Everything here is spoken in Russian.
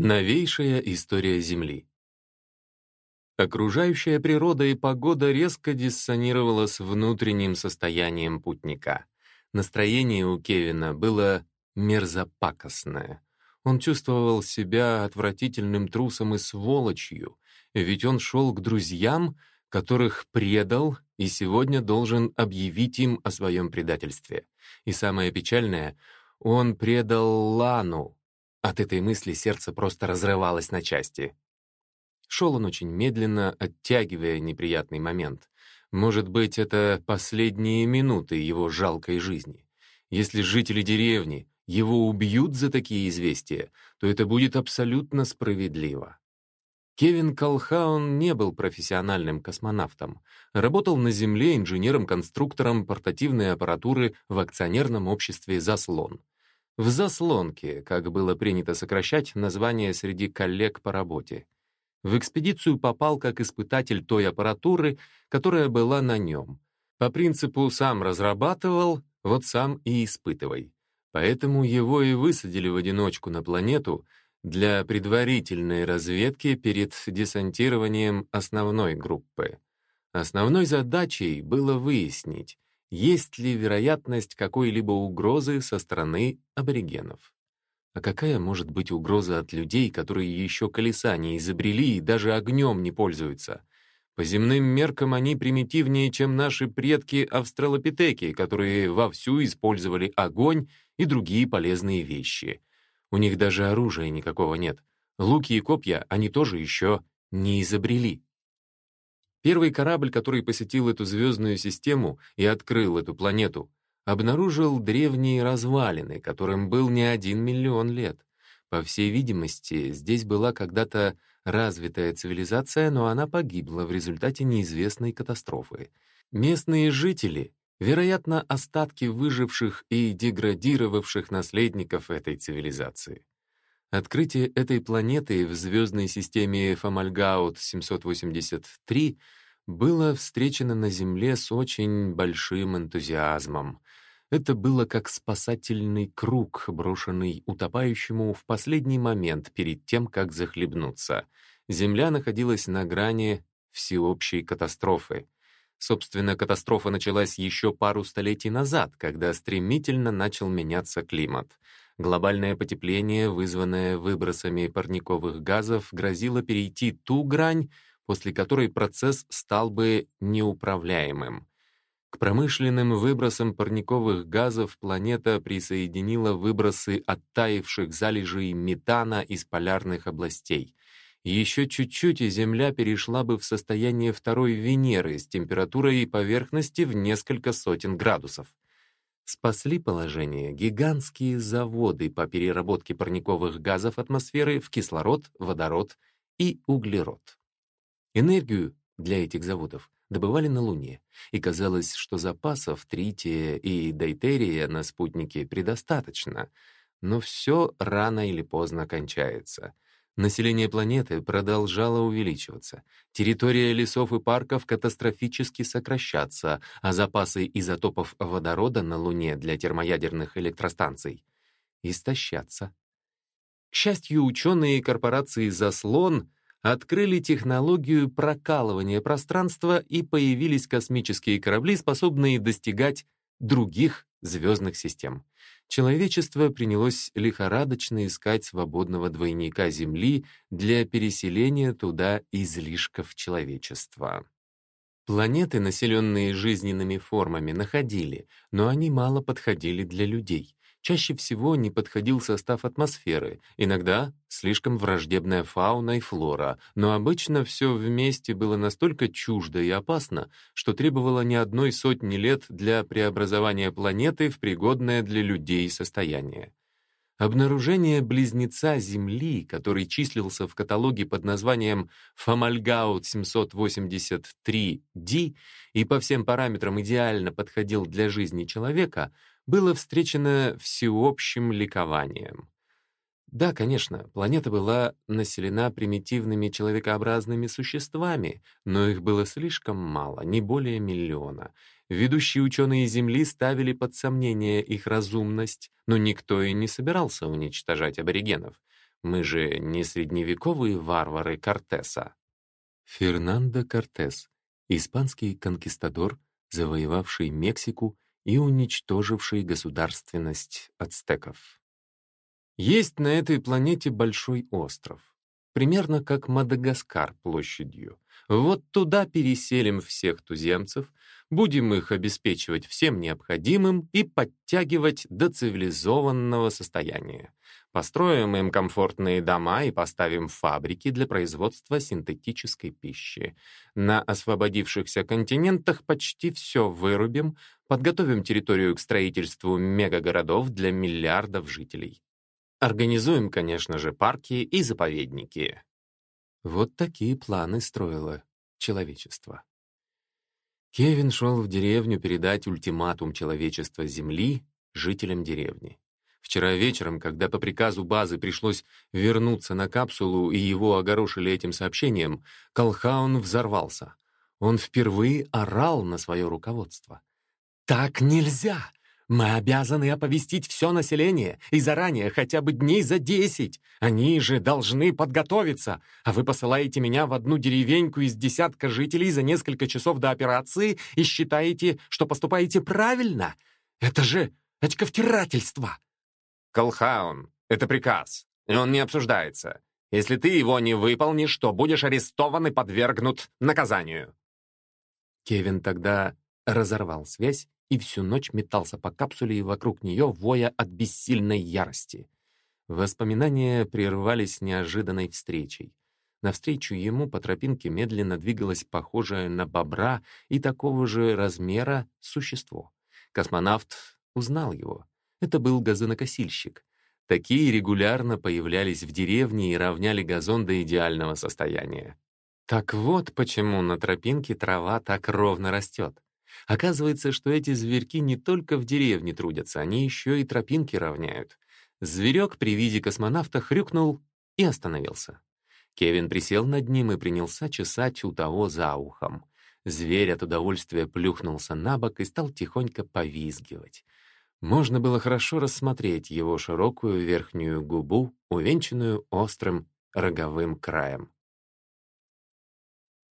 Новейшая история Земли. Окружающая природа и погода резко диссонировала с внутренним состоянием путника. Настроение у Кевина было мерзопакостное. Он чувствовал себя отвратительным трусом и сволочью, ведь он шел к друзьям, которых предал и сегодня должен объявить им о своем предательстве. И самое печальное, он предал Лану, от этой мысли сердце просто разрывалось на части. Шел он очень медленно, оттягивая неприятный момент. Может быть, это последние минуты его жалкой жизни. Если жители деревни его убьют за такие известия, то это будет абсолютно справедливо. Кевин Колхаун не был профессиональным космонавтом. Работал на Земле инженером-конструктором портативной аппаратуры в акционерном обществе «Заслон». В заслонке, как было принято сокращать название среди коллег по работе. В экспедицию попал как испытатель той аппаратуры, которая была на нем. По принципу «сам разрабатывал, вот сам и испытывай». Поэтому его и высадили в одиночку на планету для предварительной разведки перед десантированием основной группы. Основной задачей было выяснить, есть ли вероятность какой-либо угрозы со стороны аборигенов. А какая может быть угроза от людей, которые еще колеса не изобрели и даже огнем не пользуются? По земным меркам они примитивнее, чем наши предки-австралопитеки, которые вовсю использовали огонь и другие полезные вещи. У них даже оружия никакого нет. Луки и копья они тоже еще не изобрели. Первый корабль, который посетил эту звездную систему и открыл эту планету, обнаружил древние развалины, которым был не один миллион лет. По всей видимости, здесь была когда-то развитая цивилизация, но она погибла в результате неизвестной катастрофы. Местные жители, вероятно, остатки выживших и деградировавших наследников этой цивилизации. Открытие этой планеты в звездной системе Фомальгаут-783 было встречено на Земле с очень большим энтузиазмом. Это было как спасательный круг, брошенный утопающему в последний момент перед тем, как захлебнуться. Земля находилась на грани всеобщей катастрофы. Собственно, катастрофа началась еще пару столетий назад, когда стремительно начал меняться климат. Глобальное потепление, вызванное выбросами парниковых газов, грозило перейти ту грань, после которой процесс стал бы неуправляемым. К промышленным выбросам парниковых газов планета присоединила выбросы оттаивших залежей метана из полярных областей. Еще чуть-чуть, и Земля перешла бы в состояние второй Венеры с температурой поверхности в несколько сотен градусов. Спасли положение. Гигантские заводы по переработке парниковых газов атмосферы в кислород, водород и углерод. Энергию для этих заводов добывали на Луне, и казалось, что запасов трития и дейтерия на спутнике предостаточно, но все рано или поздно кончается — Население планеты продолжало увеличиваться, территория лесов и парков катастрофически сокращаться, а запасы изотопов водорода на Луне для термоядерных электростанций истощаться. К счастью, ученые корпорации «Заслон» открыли технологию прокалывания пространства и появились космические корабли, способные достигать других звездных систем человечество принялось лихорадочно искать свободного двойника Земли для переселения туда излишков человечества. Планеты, населенные жизненными формами, находили, но они мало подходили для людей. Чаще всего не подходил состав атмосферы, иногда слишком враждебная фауна и флора, но обычно все вместе было настолько чуждо и опасно, что требовало не одной сотни лет для преобразования планеты в пригодное для людей состояние. Обнаружение близнеца Земли, который числился в каталоге под названием Фомальгаут 783D и по всем параметрам идеально подходил для жизни человека, было встречено всеобщим ликованием. Да, конечно, планета была населена примитивными человекообразными существами, но их было слишком мало, не более миллиона. Ведущие ученые Земли ставили под сомнение их разумность, но никто и не собирался уничтожать аборигенов. Мы же не средневековые варвары Кортеса. Фернандо Кортес, испанский конкистадор, завоевавший Мексику и уничтоживший государственность ацтеков. Есть на этой планете большой остров, примерно как Мадагаскар площадью. Вот туда переселим всех туземцев, будем их обеспечивать всем необходимым и подтягивать до цивилизованного состояния. Построим им комфортные дома и поставим фабрики для производства синтетической пищи. На освободившихся континентах почти все вырубим, подготовим территорию к строительству мегагородов для миллиардов жителей. Организуем, конечно же, парки и заповедники. Вот такие планы строило человечество. Кевин шел в деревню передать ультиматум человечества Земли жителям деревни. Вчера вечером, когда по приказу базы пришлось вернуться на капсулу и его огорошили этим сообщением, Колхаун взорвался. Он впервые орал на свое руководство. «Так нельзя! Мы обязаны оповестить все население и заранее, хотя бы дней за десять. Они же должны подготовиться, а вы посылаете меня в одну деревеньку из десятка жителей за несколько часов до операции и считаете, что поступаете правильно? Это же очковтирательство!» «Колхаун, это приказ, и он не обсуждается. Если ты его не выполнишь, то будешь арестован и подвергнут наказанию». Кевин тогда разорвал связь и всю ночь метался по капсуле и вокруг нее, воя от бессильной ярости. Воспоминания прервались неожиданной встречей. Навстречу ему по тропинке медленно двигалось похожее на бобра и такого же размера существо. Космонавт узнал его. Это был газонокосильщик. Такие регулярно появлялись в деревне и равняли газон до идеального состояния. Так вот почему на тропинке трава так ровно растет. Оказывается, что эти зверьки не только в деревне трудятся, они еще и тропинки равняют. Зверек при виде космонавта хрюкнул и остановился. Кевин присел над ним и принялся чесать у того за ухом. Зверь от удовольствия плюхнулся на бок и стал тихонько повизгивать. Можно было хорошо рассмотреть его широкую верхнюю губу, увенчанную острым роговым краем.